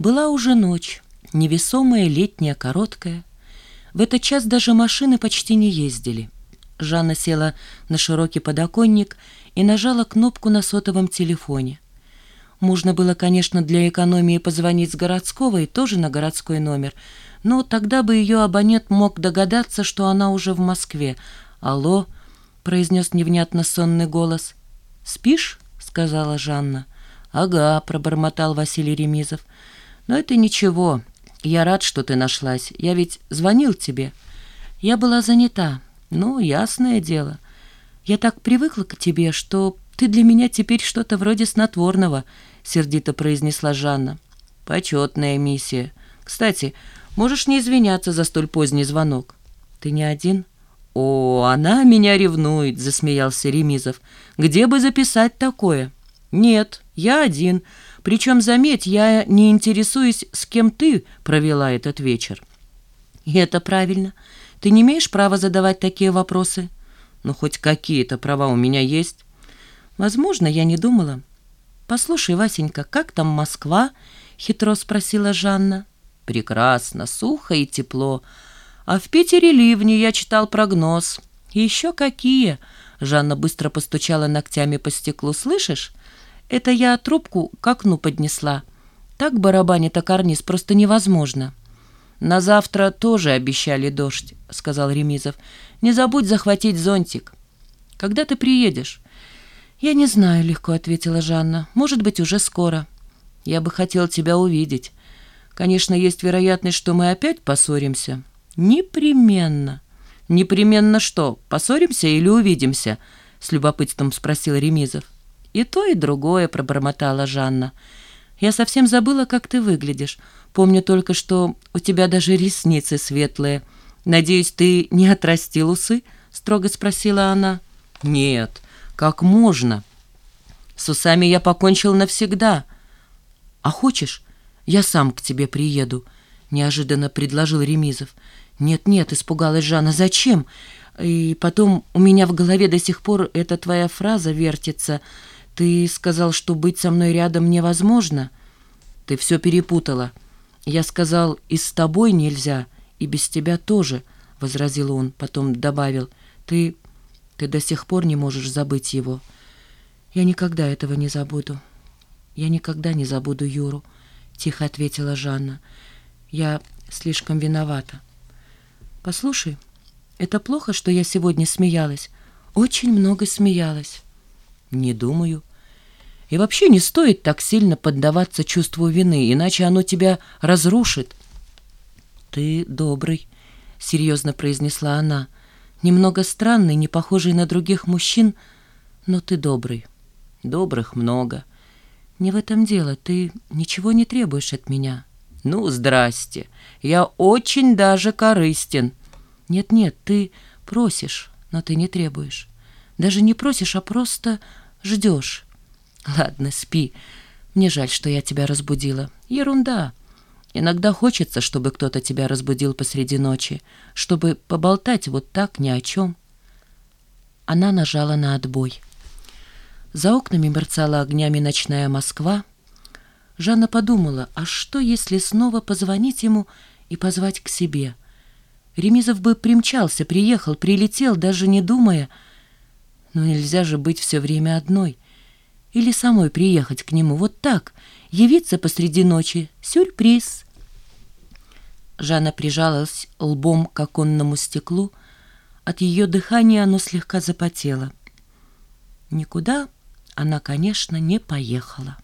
Была уже ночь, невесомая, летняя, короткая. В этот час даже машины почти не ездили. Жанна села на широкий подоконник и нажала кнопку на сотовом телефоне. Можно было, конечно, для экономии позвонить с городского и тоже на городской номер, но тогда бы ее абонент мог догадаться, что она уже в Москве. «Алло», — произнес невнятно сонный голос. «Спишь?» — сказала Жанна. «Ага», — пробормотал Василий Ремизов. «Но это ничего. Я рад, что ты нашлась. Я ведь звонил тебе. Я была занята. Ну, ясное дело. Я так привыкла к тебе, что ты для меня теперь что-то вроде снотворного», — сердито произнесла Жанна. «Почетная миссия. Кстати, можешь не извиняться за столь поздний звонок». «Ты не один?» «О, она меня ревнует», — засмеялся Ремизов. «Где бы записать такое?» «Нет, я один. Причем, заметь, я не интересуюсь, с кем ты провела этот вечер». «И это правильно. Ты не имеешь права задавать такие вопросы?» «Ну, хоть какие-то права у меня есть». «Возможно, я не думала». «Послушай, Васенька, как там Москва?» — хитро спросила Жанна. «Прекрасно, сухо и тепло. А в Питере ливни, я читал прогноз». «Еще какие?» — Жанна быстро постучала ногтями по стеклу. «Слышишь?» Это я трубку к окну поднесла. Так барабанит о карниз просто невозможно. «На завтра тоже обещали дождь», — сказал Ремизов. «Не забудь захватить зонтик». «Когда ты приедешь?» «Я не знаю», — легко ответила Жанна. «Может быть, уже скоро». «Я бы хотел тебя увидеть. Конечно, есть вероятность, что мы опять поссоримся». «Непременно». «Непременно что, поссоримся или увидимся?» — с любопытством спросил Ремизов. «И то, и другое», — пробормотала Жанна. «Я совсем забыла, как ты выглядишь. Помню только, что у тебя даже ресницы светлые. Надеюсь, ты не отрастил усы?» — строго спросила она. «Нет, как можно? С усами я покончил навсегда. А хочешь, я сам к тебе приеду?» — неожиданно предложил Ремизов. «Нет-нет», — испугалась Жанна, — «зачем? И потом у меня в голове до сих пор эта твоя фраза вертится — «Ты сказал, что быть со мной рядом невозможно?» «Ты все перепутала. Я сказал, и с тобой нельзя, и без тебя тоже», — возразил он, потом добавил. «Ты... ты до сих пор не можешь забыть его». «Я никогда этого не забуду. Я никогда не забуду Юру», — тихо ответила Жанна. «Я слишком виновата». «Послушай, это плохо, что я сегодня смеялась. Очень много смеялась». «Не думаю», и вообще не стоит так сильно поддаваться чувству вины, иначе оно тебя разрушит. «Ты добрый», — серьезно произнесла она. «Немного странный, не похожий на других мужчин, но ты добрый. Добрых много. Не в этом дело, ты ничего не требуешь от меня». «Ну, здрасте, я очень даже корыстен». «Нет-нет, ты просишь, но ты не требуешь. Даже не просишь, а просто ждешь». Ладно, спи. Мне жаль, что я тебя разбудила. Ерунда. Иногда хочется, чтобы кто-то тебя разбудил посреди ночи, чтобы поболтать вот так ни о чем. Она нажала на отбой. За окнами мерцала огнями ночная Москва. Жанна подумала, а что, если снова позвонить ему и позвать к себе? Ремизов бы примчался, приехал, прилетел, даже не думая. Но нельзя же быть все время одной — или самой приехать к нему вот так, явиться посреди ночи. Сюрприз!» Жанна прижалась лбом к оконному стеклу. От ее дыхания оно слегка запотело. Никуда она, конечно, не поехала.